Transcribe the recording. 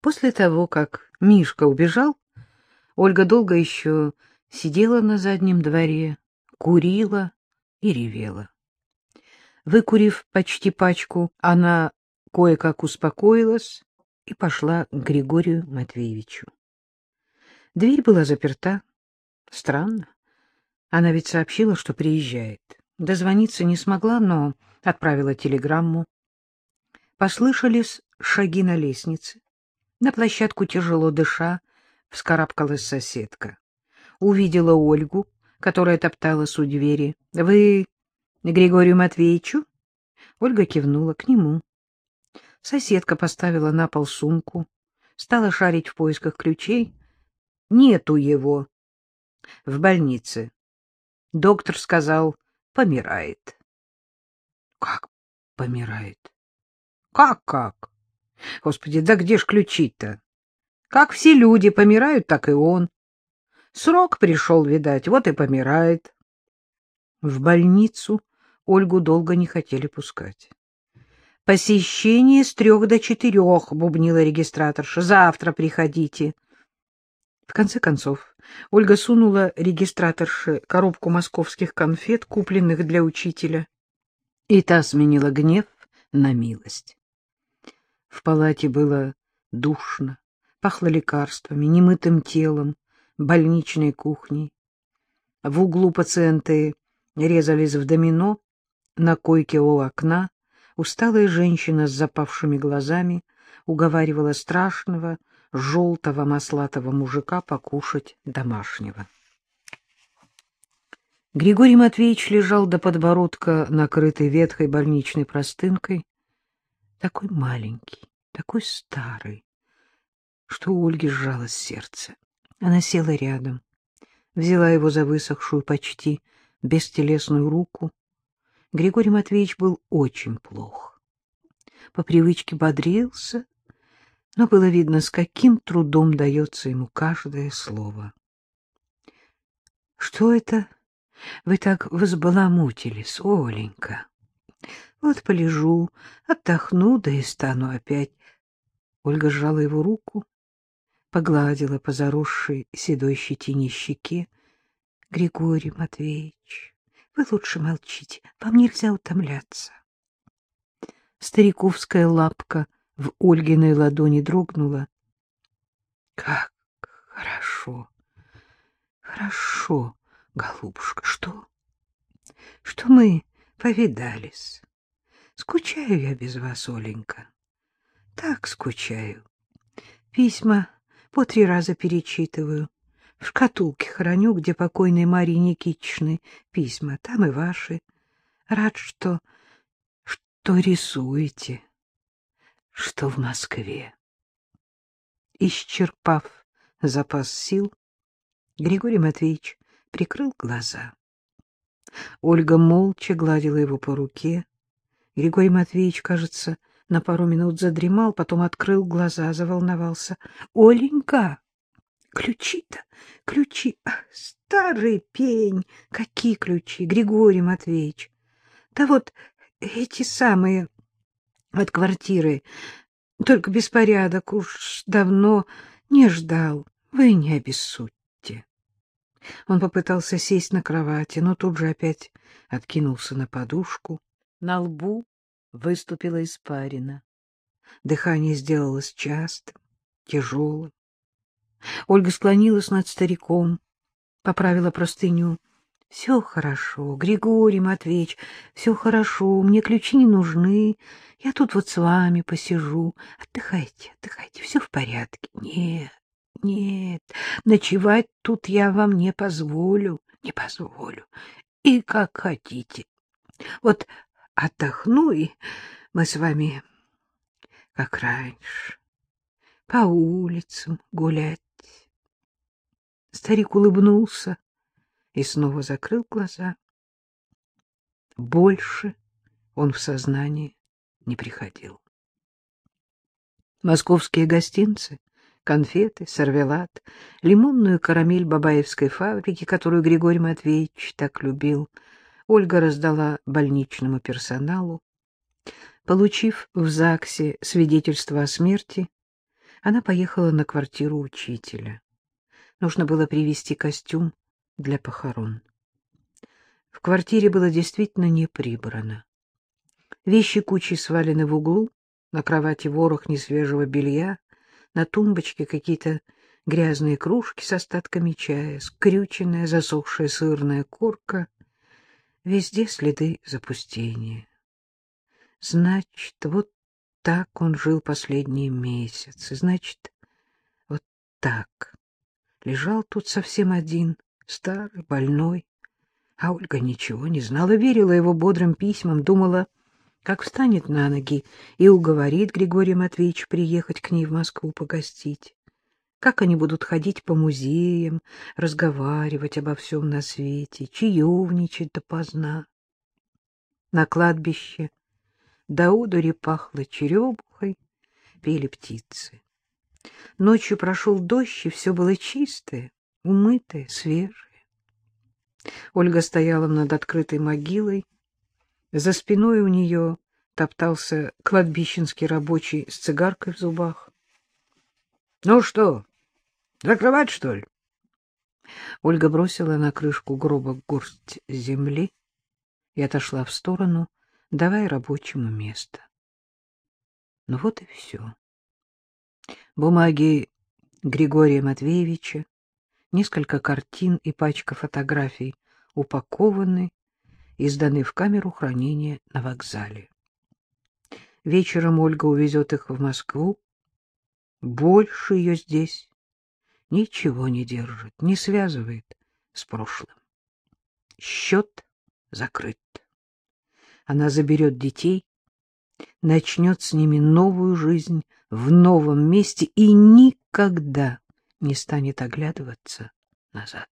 После того, как Мишка убежал, Ольга долго еще сидела на заднем дворе, курила и ревела. Выкурив почти пачку, она кое-как успокоилась и пошла к Григорию Матвеевичу. Дверь была заперта. Странно. Она ведь сообщила, что приезжает. Дозвониться не смогла, но отправила телеграмму. Послышались шаги на лестнице. На площадку, тяжело дыша, вскарабкалась соседка. Увидела Ольгу, которая топталась у двери. — Вы Григорию Матвеевичу? Ольга кивнула к нему. Соседка поставила на пол сумку, стала шарить в поисках ключей. Нету его. В больнице. Доктор сказал, помирает. Как помирает? Как-как? Господи, да где ж ключи-то? Как все люди помирают, так и он. Срок пришел, видать, вот и помирает. В больницу Ольгу долго не хотели пускать. «Посещение с трех до четырех», — бубнила регистраторша. «Завтра приходите». В конце концов, Ольга сунула регистраторше коробку московских конфет, купленных для учителя, и та сменила гнев на милость. В палате было душно, пахло лекарствами, немытым телом, больничной кухней. В углу пациенты резались в домино, на койке у окна усталая женщина с запавшими глазами уговаривала страшного, желтого маслатого мужика покушать домашнего. Григорий Матвеевич лежал до подбородка, накрытый ветхой больничной простынкой, такой маленький, такой старый, что у Ольги сжалось сердце. Она села рядом, взяла его за высохшую, почти бестелесную руку. Григорий Матвеевич был очень плох. По привычке бодрился, но было видно, с каким трудом дается ему каждое слово. — Что это вы так взбаламутились, Оленька? Вот полежу, отдохну, да и стану опять. Ольга сжала его руку, погладила по заросшей седой щетине щеке. — Григорий Матвеевич, вы лучше молчите, вам нельзя утомляться. Стариковская лапка в Ольгиной ладони дрогнула. — Как хорошо, хорошо, голубушка, что? Что мы повидались. Скучаю я без вас, Оленька. Так скучаю. Письма по три раза перечитываю. В шкатулке храню, где покойной Марии Никитичны письма. Там и ваши. Рад, что... что рисуете. Что в Москве. Исчерпав запас сил, Григорий Матвеевич прикрыл глаза. Ольга молча гладила его по руке. Григорий Матвеевич, кажется, на пару минут задремал, потом открыл глаза, заволновался. — Оленька! Ключи-то, ключи! Ах, старый пень! Какие ключи, Григорий Матвеевич? Да вот эти самые от квартиры. Только беспорядок уж давно не ждал. Вы не обессудьте. Он попытался сесть на кровати, но тут же опять откинулся на подушку. На лбу выступила испарина. Дыхание сделалось частым, тяжелым. Ольга склонилась над стариком, поправила простыню. — Все хорошо, Григорий Матвеевич, все хорошо, мне ключи не нужны. Я тут вот с вами посижу. Отдыхайте, отдыхайте, все в порядке. Нет, нет, ночевать тут я вам не позволю, не позволю. И как хотите. Вот отдохну, и мы с вами, как раньше, по улицам гулять. Старик улыбнулся и снова закрыл глаза. Больше он в сознание не приходил. Московские гостинцы, конфеты, сервелат, лимонную карамель бабаевской фабрики, которую Григорий Матвеевич так любил — Ольга раздала больничному персоналу. Получив в ЗАГСе свидетельство о смерти, Она поехала на квартиру учителя. Нужно было привезти костюм для похорон. В квартире было действительно не прибрано. Вещи кучей свалены в углу, на кровати ворох несвежего белья, на тумбочке какие-то грязные кружки с остатками чая, скрюченная, засохшая сырная корка. Везде следы запустения. Значит, вот так он жил последние месяцы. Значит, вот так. Лежал тут совсем один, старый, больной. А Ольга ничего не знала, верила его бодрым письмам, думала, как встанет на ноги и уговорит Григория Матвеевича приехать к ней в Москву погостить как они будут ходить по музеям, разговаривать обо всем на свете, чаевничать допоздна. На кладбище до удури пахло черемухой, пели птицы. Ночью прошел дождь, и все было чистое, умытое, свежее. Ольга стояла над открытой могилой. За спиной у нее топтался кладбищенский рабочий с цигаркой в зубах. — Ну что, закрывать, что ли? Ольга бросила на крышку гроба горсть земли и отошла в сторону, давая рабочему место. Ну вот и все. Бумаги Григория Матвеевича, несколько картин и пачка фотографий упакованы и сданы в камеру хранения на вокзале. Вечером Ольга увезет их в Москву, больше ее здесь ничего не держит, не связывает с прошлым. Счет закрыт. Она заберет детей, начнет с ними новую жизнь в новом месте и никогда не станет оглядываться назад.